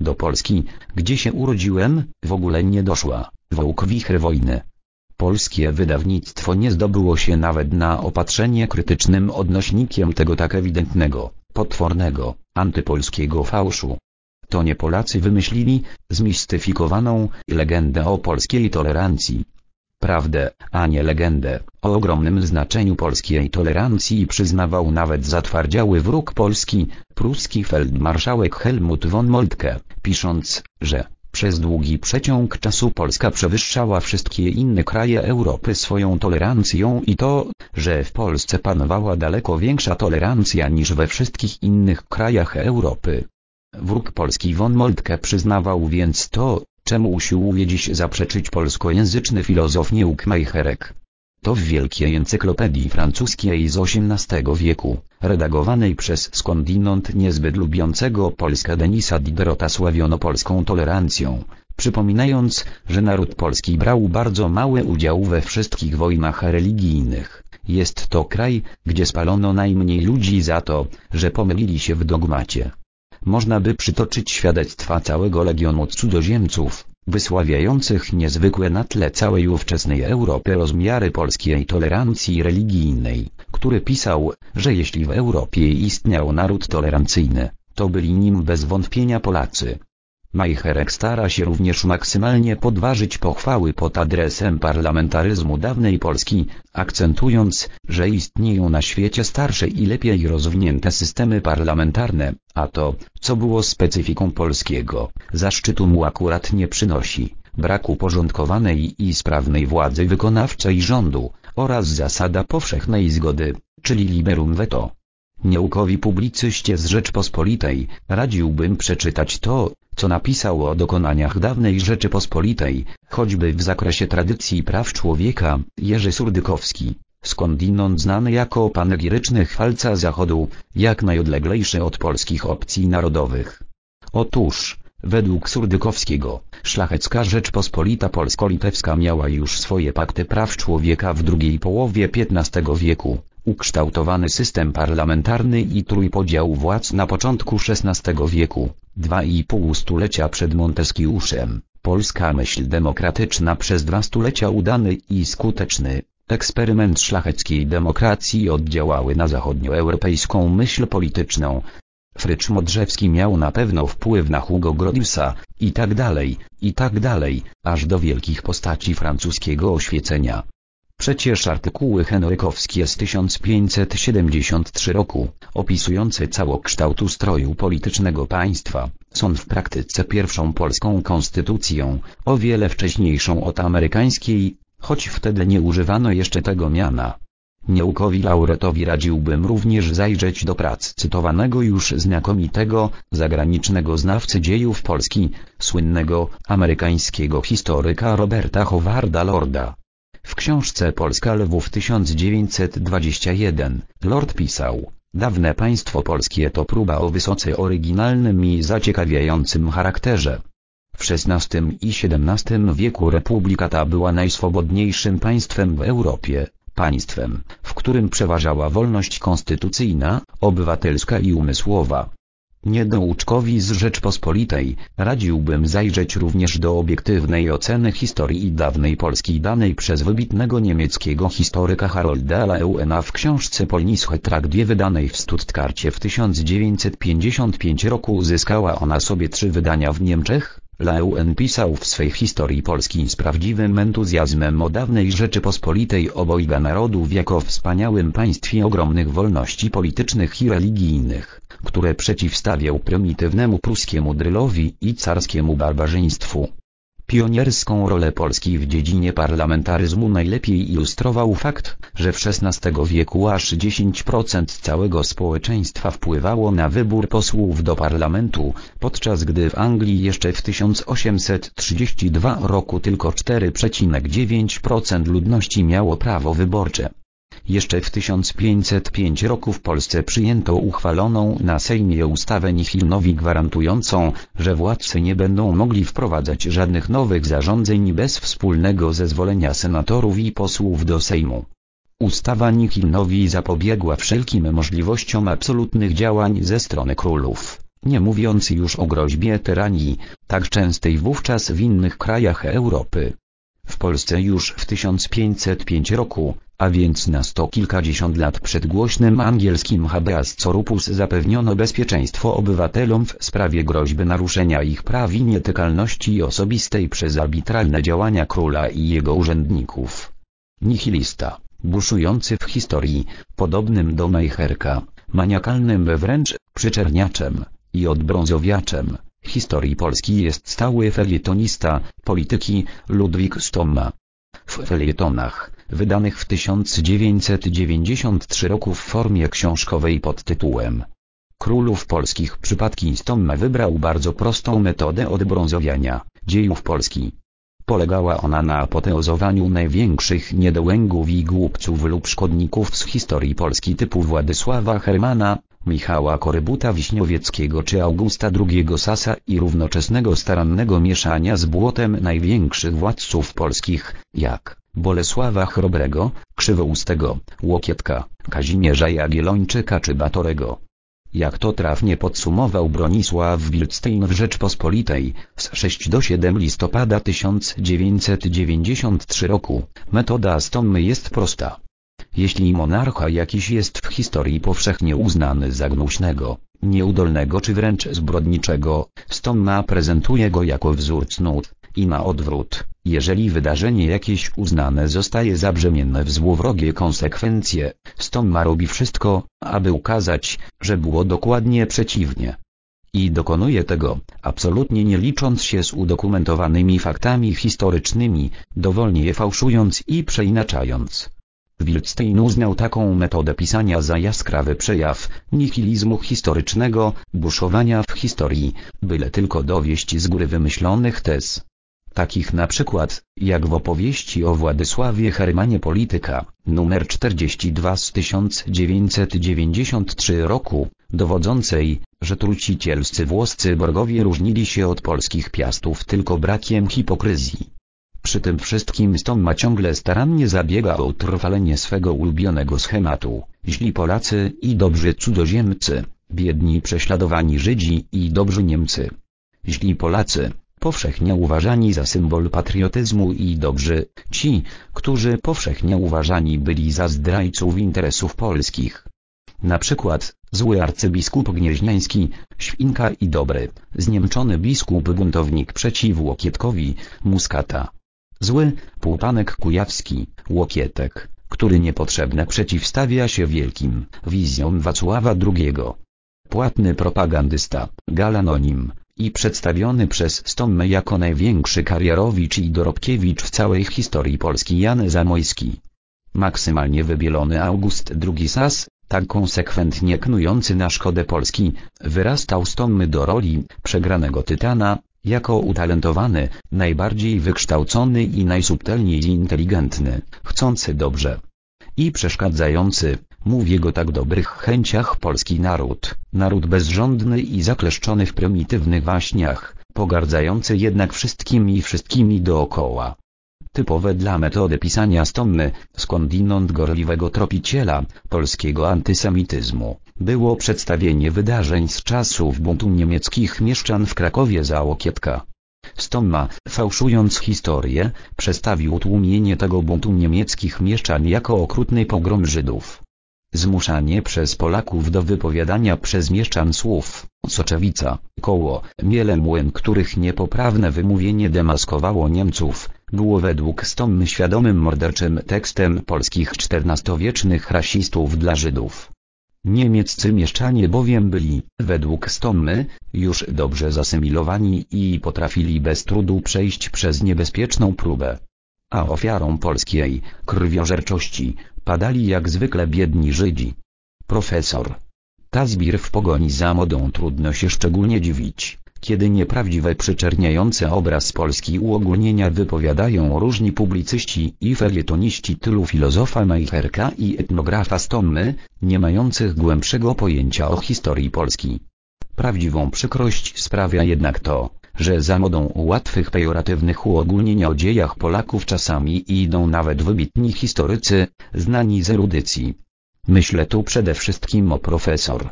do Polski, gdzie się urodziłem, w ogóle nie doszła, wołk wichry wojny. Polskie wydawnictwo nie zdobyło się nawet na opatrzenie krytycznym odnośnikiem tego tak ewidentnego, potwornego, antypolskiego fałszu. To nie Polacy wymyślili, zmistyfikowaną, legendę o polskiej tolerancji. Prawdę, a nie legendę, o ogromnym znaczeniu polskiej tolerancji przyznawał nawet zatwardziały wróg Polski, pruski feldmarszałek Helmut von Moltke, pisząc, że przez długi przeciąg czasu Polska przewyższała wszystkie inne kraje Europy swoją tolerancją i to, że w Polsce panowała daleko większa tolerancja niż we wszystkich innych krajach Europy. Wróg Polski von Moltke przyznawał więc to, czemu usiłuje dziś zaprzeczyć polskojęzyczny filozof Nieuk Majcherek. To w wielkiej encyklopedii francuskiej z XVIII wieku, redagowanej przez skądinąd niezbyt lubiącego Polska Denisa Diderota sławiono polską tolerancją, przypominając, że naród polski brał bardzo mały udział we wszystkich wojnach religijnych. Jest to kraj, gdzie spalono najmniej ludzi za to, że pomylili się w dogmacie. Można by przytoczyć świadectwa całego legionu cudzoziemców, wysławiających niezwykłe na tle całej ówczesnej Europy rozmiary polskiej tolerancji religijnej, który pisał, że jeśli w Europie istniał naród tolerancyjny, to byli nim bez wątpienia Polacy. Majcherek stara się również maksymalnie podważyć pochwały pod adresem parlamentaryzmu dawnej Polski, akcentując, że istnieją na świecie starsze i lepiej rozwinięte systemy parlamentarne, a to, co było specyfiką polskiego, zaszczytu mu akurat nie przynosi, braku porządkowanej i sprawnej władzy wykonawczej rządu, oraz zasada powszechnej zgody, czyli liberum veto. Nieukowi publicyście z Rzeczpospolitej, radziłbym przeczytać to, co napisał o dokonaniach dawnej Rzeczypospolitej, choćby w zakresie tradycji praw człowieka, Jerzy Surdykowski, skądinąd znany jako panegiryczny chwalca Zachodu, jak najodleglejszy od polskich opcji narodowych. Otóż, według Surdykowskiego, szlachecka Rzeczpospolita Polsko-Litewska miała już swoje pakty praw człowieka w drugiej połowie XV wieku, ukształtowany system parlamentarny i trójpodział władz na początku XVI wieku, dwa i pół stulecia przed Monteskiuszem, polska myśl demokratyczna przez dwa stulecia udany i skuteczny, eksperyment szlacheckiej demokracji oddziałały na zachodnioeuropejską myśl polityczną. Frycz Modrzewski miał na pewno wpływ na Hugo Grotiusa, i tak dalej, i tak dalej, aż do wielkich postaci francuskiego oświecenia. Przecież artykuły henrykowskie z 1573 roku, opisujące całokształt ustroju politycznego państwa, są w praktyce pierwszą polską konstytucją, o wiele wcześniejszą od amerykańskiej, choć wtedy nie używano jeszcze tego miana. Nieukowi lauretowi radziłbym również zajrzeć do prac cytowanego już znakomitego, zagranicznego znawcy dziejów Polski, słynnego, amerykańskiego historyka Roberta Howarda Lorda. W książce Polska Lwów 1921, Lord pisał, dawne państwo polskie to próba o wysoce oryginalnym i zaciekawiającym charakterze. W XVI i XVII wieku republika ta była najswobodniejszym państwem w Europie, państwem, w którym przeważała wolność konstytucyjna, obywatelska i umysłowa. Niedouczkowi z Rzeczpospolitej, radziłbym zajrzeć również do obiektywnej oceny historii dawnej Polski danej przez wybitnego niemieckiego historyka Harolda Leuena w książce Polnische Traktie wydanej w Stuttgarcie w 1955 roku uzyskała ona sobie trzy wydania w Niemczech, Leuen pisał w swej historii Polski z prawdziwym entuzjazmem o dawnej Rzeczypospolitej obojga narodów jako wspaniałym państwie ogromnych wolności politycznych i religijnych, które przeciwstawiał prymitywnemu pruskiemu drylowi i carskiemu barbarzyństwu. Pionierską rolę Polski w dziedzinie parlamentaryzmu najlepiej ilustrował fakt, że w XVI wieku aż 10% całego społeczeństwa wpływało na wybór posłów do parlamentu, podczas gdy w Anglii jeszcze w 1832 roku tylko 4,9% ludności miało prawo wyborcze. Jeszcze w 1505 roku w Polsce przyjęto uchwaloną na Sejmie ustawę Nihilnowi gwarantującą, że władcy nie będą mogli wprowadzać żadnych nowych zarządzeń bez wspólnego zezwolenia senatorów i posłów do Sejmu. Ustawa Nihilnowi zapobiegła wszelkim możliwościom absolutnych działań ze strony królów nie mówiąc już o groźbie tyranii, tak częstej wówczas w innych krajach Europy. W Polsce już w 1505 roku, a więc na sto kilkadziesiąt lat przed głośnym angielskim habeas corpus zapewniono bezpieczeństwo obywatelom w sprawie groźby naruszenia ich praw i nietykalności osobistej przez arbitralne działania króla i jego urzędników. Nihilista, buszujący w historii, podobnym do Majcherka, maniakalnym wręcz przyczerniaczem i odbrązowiaczem, historii Polski jest stały felietonista, polityki, Ludwik Stoma. W felietonach, wydanych w 1993 roku w formie książkowej pod tytułem Królów Polskich przypadki Stoma wybrał bardzo prostą metodę odbrązowiania dziejów Polski. Polegała ona na apoteozowaniu największych niedołęgów i głupców lub szkodników z historii Polski typu Władysława Hermana, Michała Korybuta Wiśniowieckiego czy Augusta II Sasa i równoczesnego starannego mieszania z błotem największych władców polskich, jak Bolesława Chrobrego, Krzywoustego, Łokietka, Kazimierza Jagiellończyka czy Batorego. Jak to trafnie podsumował Bronisław Wildstein w Rzeczpospolitej, z 6 do 7 listopada 1993 roku, metoda Stommy jest prosta. Jeśli monarcha jakiś jest w historii powszechnie uznany za gnuśnego, nieudolnego czy wręcz zbrodniczego, Stomma prezentuje go jako wzór cnót, i na odwrót, jeżeli wydarzenie jakieś uznane zostaje za brzemienne w złowrogie konsekwencje, Stomma robi wszystko, aby ukazać, że było dokładnie przeciwnie. I dokonuje tego, absolutnie nie licząc się z udokumentowanymi faktami historycznymi, dowolnie je fałszując i przeinaczając. Wildstein uznał taką metodę pisania za jaskrawy przejaw nihilizmu historycznego, buszowania w historii, byle tylko dowieść z góry wymyślonych tez. Takich na przykład, jak w opowieści o Władysławie Hermanie Polityka, numer 42 z 1993 roku, dowodzącej, że trucicielscy włoscy borgowie różnili się od polskich piastów tylko brakiem hipokryzji. Przy tym wszystkim Stomma ciągle starannie zabiega o utrwalenie swego ulubionego schematu, źli Polacy i dobrzy cudzoziemcy, biedni prześladowani Żydzi i dobrzy Niemcy. Źli Polacy, powszechnie uważani za symbol patriotyzmu i dobrzy, ci, którzy powszechnie uważani byli za zdrajców interesów polskich. Na przykład, zły arcybiskup gnieźniański, świnka i dobry, zniemczony biskup buntownik przeciw Łokietkowi, Muskata. Zły, półpanek kujawski, Łokietek, który niepotrzebne przeciwstawia się wielkim wizjom Wacława II. Płatny propagandysta, galanonim, i przedstawiony przez Stommę jako największy karierowicz i dorobkiewicz w całej historii Polski Jan Zamojski. Maksymalnie wybielony August II Sas, tak konsekwentnie knujący na szkodę Polski, wyrastał z do roli przegranego tytana, jako utalentowany, najbardziej wykształcony i najsubtelniej inteligentny, chcący dobrze i przeszkadzający, mu w jego tak dobrych chęciach polski naród, naród bezrządny i zakleszczony w prymitywnych waśniach, pogardzający jednak wszystkim i wszystkimi dookoła. Typowe dla metody pisania Stommy, skądinąd gorliwego tropiciela, polskiego antysemityzmu, było przedstawienie wydarzeń z czasów buntu niemieckich mieszczan w Krakowie za Łokietka. Stomma, fałszując historię, przedstawił tłumienie tego buntu niemieckich mieszczan jako okrutny pogrom Żydów. Zmuszanie przez Polaków do wypowiadania przez mieszczan słów, Soczewica, Koło, Miele Młyn których niepoprawne wymówienie demaskowało Niemców, było według Stommy świadomym morderczym tekstem polskich czternastowiecznych rasistów dla Żydów. Niemieccy mieszczanie bowiem byli, według Stommy, już dobrze zasymilowani i potrafili bez trudu przejść przez niebezpieczną próbę. A ofiarą polskiej krwiożerczości padali jak zwykle biedni Żydzi. Profesor Tazbir w pogoni za modą trudno się szczególnie dziwić, kiedy nieprawdziwe przyczerniające obraz Polski uogólnienia wypowiadają różni publicyści i felietoniści tylu filozofa Majcherka i etnografa Stommy, nie mających głębszego pojęcia o historii Polski. Prawdziwą przykrość sprawia jednak to, że za modą łatwych pejoratywnych uogólnień o dziejach Polaków czasami idą nawet wybitni historycy, znani z erudycji. Myślę tu przede wszystkim o profesor